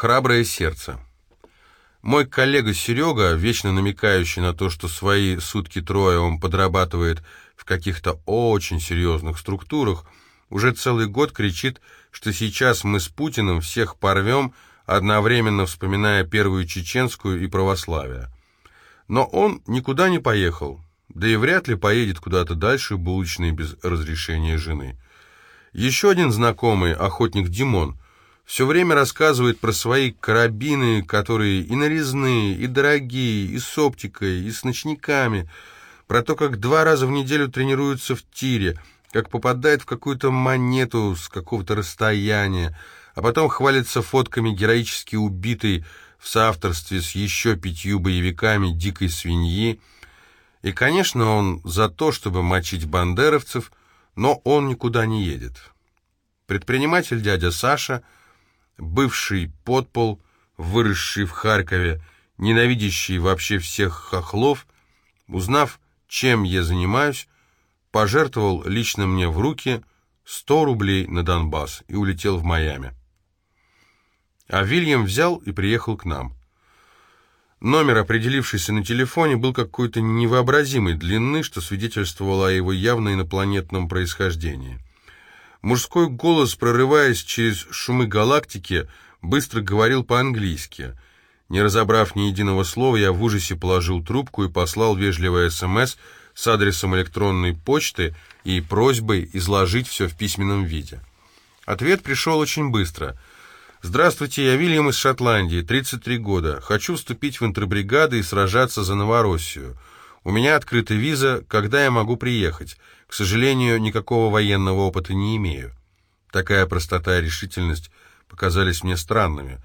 Храброе сердце. Мой коллега Серега, вечно намекающий на то, что свои сутки трое он подрабатывает в каких-то очень серьезных структурах, уже целый год кричит, что сейчас мы с Путиным всех порвем, одновременно вспоминая первую чеченскую и православие. Но он никуда не поехал, да и вряд ли поедет куда-то дальше булочной без разрешения жены. Еще один знакомый, охотник Димон, все время рассказывает про свои карабины, которые и нарезные, и дорогие, и с оптикой, и с ночниками, про то, как два раза в неделю тренируются в тире, как попадает в какую-то монету с какого-то расстояния, а потом хвалится фотками героически убитой в соавторстве с еще пятью боевиками дикой свиньи. И, конечно, он за то, чтобы мочить бандеровцев, но он никуда не едет. Предприниматель дядя Саша – бывший подпол, выросший в Харькове, ненавидящий вообще всех хохлов, узнав, чем я занимаюсь, пожертвовал лично мне в руки 100 рублей на Донбасс и улетел в Майами. А Вильям взял и приехал к нам. Номер, определившийся на телефоне, был какой-то невообразимой длины, что свидетельствовало о его явно инопланетном происхождении. Мужской голос, прорываясь через шумы галактики, быстро говорил по-английски. Не разобрав ни единого слова, я в ужасе положил трубку и послал вежливое СМС с адресом электронной почты и просьбой изложить все в письменном виде. Ответ пришел очень быстро. «Здравствуйте, я Вильям из Шотландии, 33 года. Хочу вступить в интербригады и сражаться за Новороссию. У меня открыта виза, когда я могу приехать. К сожалению, никакого военного опыта не имею. Такая простота и решительность показались мне странными.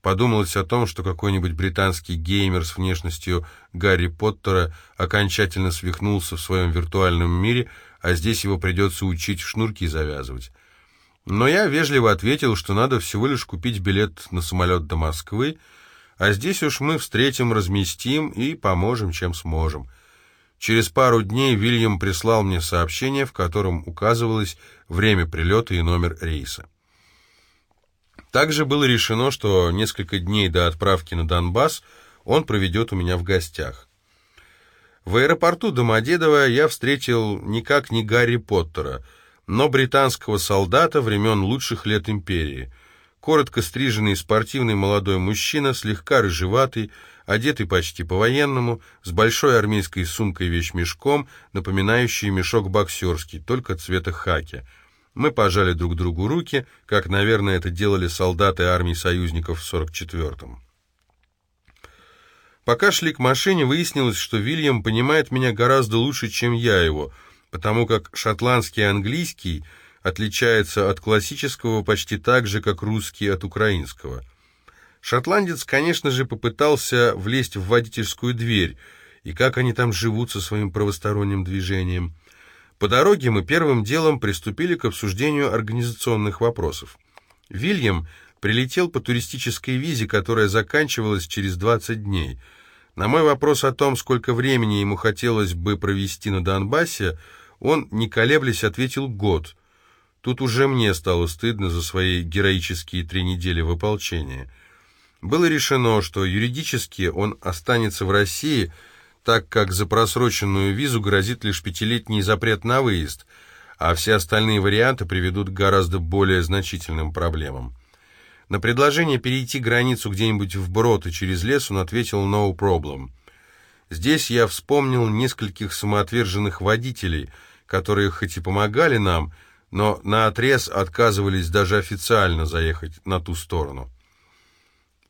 Подумалось о том, что какой-нибудь британский геймер с внешностью Гарри Поттера окончательно свихнулся в своем виртуальном мире, а здесь его придется учить шнурки завязывать. Но я вежливо ответил, что надо всего лишь купить билет на самолет до Москвы, а здесь уж мы встретим, разместим и поможем, чем сможем. Через пару дней Вильям прислал мне сообщение, в котором указывалось время прилета и номер рейса. Также было решено, что несколько дней до отправки на Донбасс он проведет у меня в гостях. В аэропорту Домодедово я встретил никак не Гарри Поттера, но британского солдата времен лучших лет империи. Коротко стриженный спортивный молодой мужчина, слегка рыжеватый, одетый почти по-военному, с большой армейской сумкой-вещмешком, напоминающей мешок боксерский, только цвета хаки. Мы пожали друг другу руки, как, наверное, это делали солдаты армии союзников в 44-м. Пока шли к машине, выяснилось, что Вильям понимает меня гораздо лучше, чем я его, потому как шотландский и английский отличается от классического почти так же, как русский от украинского – Шотландец, конечно же, попытался влезть в водительскую дверь, и как они там живут со своим правосторонним движением. По дороге мы первым делом приступили к обсуждению организационных вопросов. Вильям прилетел по туристической визе, которая заканчивалась через 20 дней. На мой вопрос о том, сколько времени ему хотелось бы провести на Донбассе, он, не колеблясь, ответил «год». Тут уже мне стало стыдно за свои героические три недели в ополчении. Было решено, что юридически он останется в России, так как за просроченную визу грозит лишь пятилетний запрет на выезд, а все остальные варианты приведут к гораздо более значительным проблемам. На предложение перейти границу где-нибудь вброд и через лес он ответил «no problem». Здесь я вспомнил нескольких самоотверженных водителей, которые хоть и помогали нам, но наотрез отказывались даже официально заехать на ту сторону.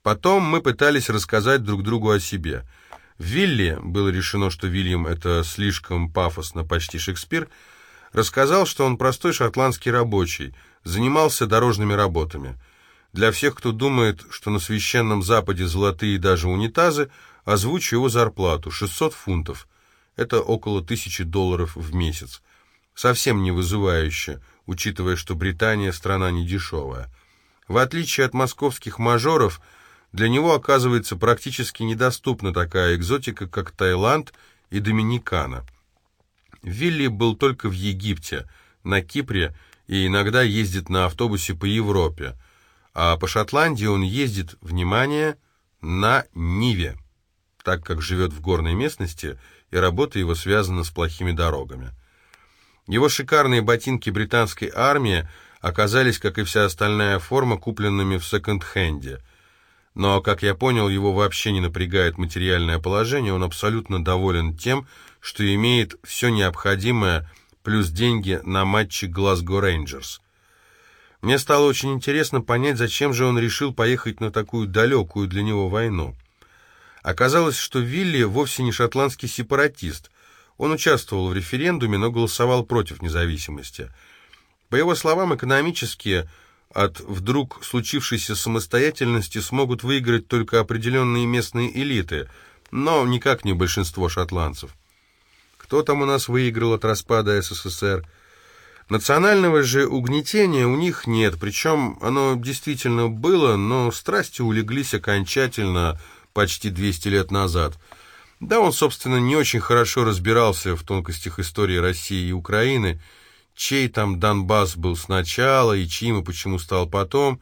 Потом мы пытались рассказать друг другу о себе. Вилли, было решено, что Вильям это слишком пафосно, почти Шекспир, рассказал, что он простой шотландский рабочий, занимался дорожными работами. Для всех, кто думает, что на священном Западе золотые даже унитазы, озвучу его зарплату – 600 фунтов. Это около тысячи долларов в месяц. Совсем не вызывающе, учитывая, что Британия – страна недешевая. В отличие от московских мажоров – для него, оказывается, практически недоступна такая экзотика, как Таиланд и Доминикана. Вилли был только в Египте, на Кипре и иногда ездит на автобусе по Европе. а по Шотландии он ездит, внимание, на Ниве, так как живет в горной местности, и работа его связана с плохими дорогами. Его шикарные ботинки британской армии оказались, как и вся остальная форма, купленными в секонд-хенде. Но, как я понял, его вообще не напрягает материальное положение, он абсолютно доволен тем, что имеет все необходимое, плюс деньги на матчи Глазго Рейнджерс. Мне стало очень интересно понять, зачем же он решил поехать на такую далекую для него войну. Оказалось, что Вилли вовсе не шотландский сепаратист. Он участвовал в референдуме, но голосовал против независимости. По его словам, экономически от вдруг случившейся самостоятельности смогут выиграть только определенные местные элиты, но никак не большинство шотландцев. Кто там у нас выиграл от распада СССР? Национального же угнетения у них нет, причем оно действительно было, но страсти улеглись окончательно почти 200 лет назад. Да, он, собственно, не очень хорошо разбирался в тонкостях истории России и Украины, чей там Донбасс был сначала и чьим и почему стал потом,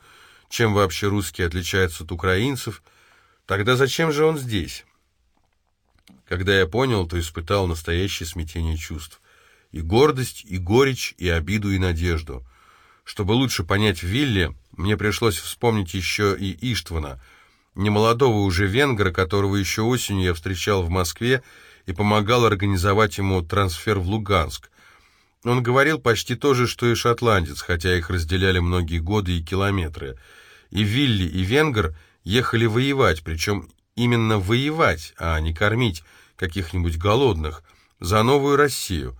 чем вообще русские отличаются от украинцев. Тогда зачем же он здесь? Когда я понял, то испытал настоящее смятение чувств. И гордость, и горечь, и обиду, и надежду. Чтобы лучше понять Вилли, мне пришлось вспомнить еще и Иштвана, немолодого уже венгра, которого еще осенью я встречал в Москве и помогал организовать ему трансфер в Луганск. Он говорил почти то же, что и шотландец, хотя их разделяли многие годы и километры. И Вилли, и венгр ехали воевать, причем именно воевать, а не кормить каких-нибудь голодных, за новую Россию.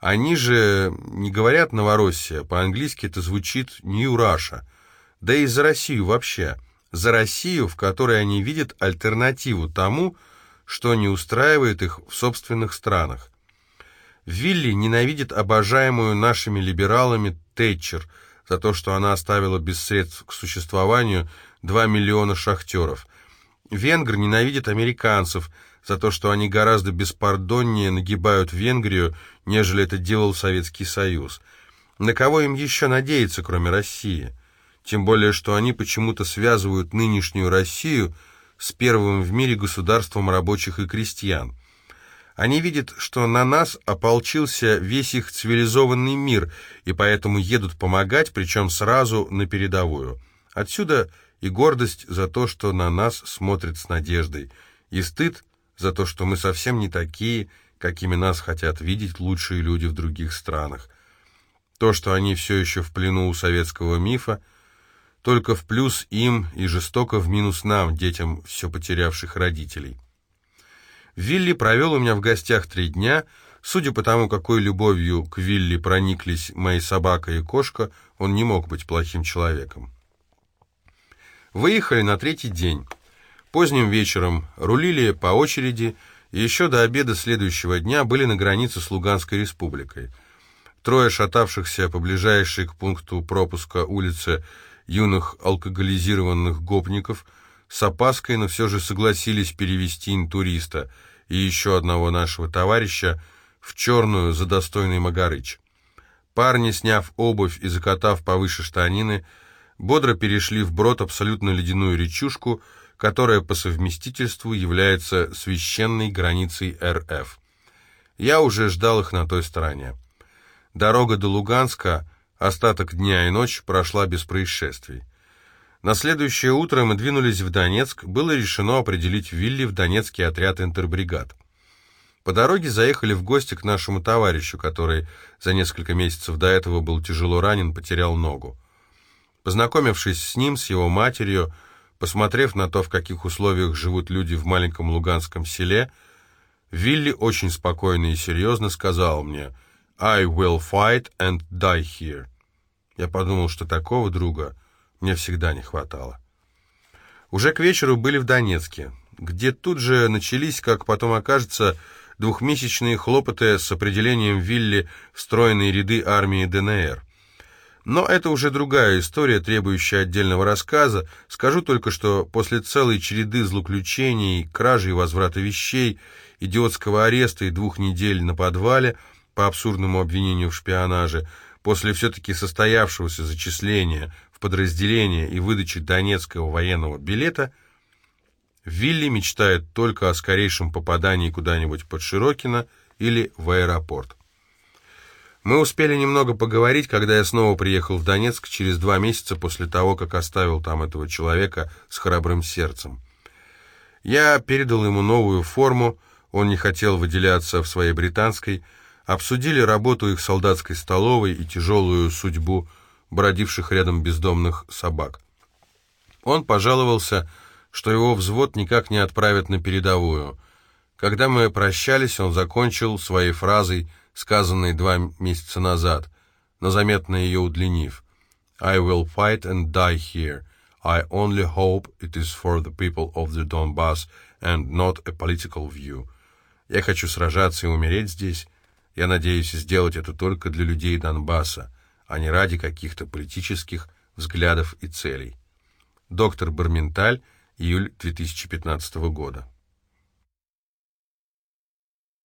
Они же не говорят «Новороссия», по-английски это звучит «New Russia», да и за Россию вообще, за Россию, в которой они видят альтернативу тому, что не устраивает их в собственных странах. Вилли ненавидит обожаемую нашими либералами Тэтчер за то, что она оставила без средств к существованию 2 миллиона шахтеров – Венгр ненавидит американцев за то, что они гораздо беспардоннее нагибают Венгрию, нежели это делал Советский Союз. На кого им еще надеяться, кроме России? Тем более, что они почему-то связывают нынешнюю Россию с первым в мире государством рабочих и крестьян. Они видят, что на нас ополчился весь их цивилизованный мир, и поэтому едут помогать, причем сразу на передовую. Отсюда и гордость за то, что на нас смотрят с надеждой, и стыд за то, что мы совсем не такие, какими нас хотят видеть лучшие люди в других странах. То, что они все еще в плену у советского мифа, только в плюс им и жестоко в минус нам, детям все потерявших родителей. Вилли провел у меня в гостях три дня. Судя по тому, какой любовью к Вилли прониклись мои собака и кошка, он не мог быть плохим человеком. Выехали на третий день. Поздним вечером рулили по очереди, и еще до обеда следующего дня были на границе с Луганской республикой. Трое шатавшихся по ближайшей к пункту пропуска улице юных алкоголизированных гопников с опаской, но все же согласились перевести интуриста и еще одного нашего товарища в черную за достойный Магарыч. Парни, сняв обувь и закатав повыше штанины, бодро перешли вброд абсолютно ледяную речушку, которая по совместительству является священной границей РФ. Я уже ждал их на той стороне. Дорога до Луганска, остаток дня и ночь, прошла без происшествий. На следующее утро мы двинулись в Донецк, было решено определить Вилли в Донецкий отряд интербригад. По дороге заехали в гости к нашему товарищу, который за несколько месяцев до этого был тяжело ранен, потерял ногу. Познакомившись с ним, с его матерью, посмотрев на то, в каких условиях живут люди в маленьком луганском селе, Вилли очень спокойно и серьезно сказал мне «I will fight and die here». Я подумал, что такого друга мне всегда не хватало. Уже к вечеру были в Донецке, где тут же начались, как потом окажется, двухмесячные хлопоты с определением Вилли в стройные ряды армии ДНР. Но это уже другая история, требующая отдельного рассказа. Скажу только, что после целой череды злоключений, кражи и возврата вещей, идиотского ареста и двух недель на подвале по абсурдному обвинению в шпионаже, после все-таки состоявшегося зачисления в подразделение и выдаче донецкого военного билета, Вилли мечтает только о скорейшем попадании куда-нибудь под Широкино или в аэропорт. Мы успели немного поговорить, когда я снова приехал в Донецк через два месяца после того, как оставил там этого человека с храбрым сердцем. Я передал ему новую форму, он не хотел выделяться в своей британской, обсудили работу их солдатской столовой и тяжелую судьбу бродивших рядом бездомных собак. Он пожаловался, что его взвод никак не отправят на передовую. Когда мы прощались, он закончил своей фразой, сказанной два месяца назад, но заметно ее удлинив. «I will fight and die here. I only hope it is for the people of the Donbass and not a political view». Я хочу сражаться и умереть здесь. Я надеюсь сделать это только для людей Донбасса, а не ради каких-то политических взглядов и целей. Доктор Барменталь, июль 2015 года.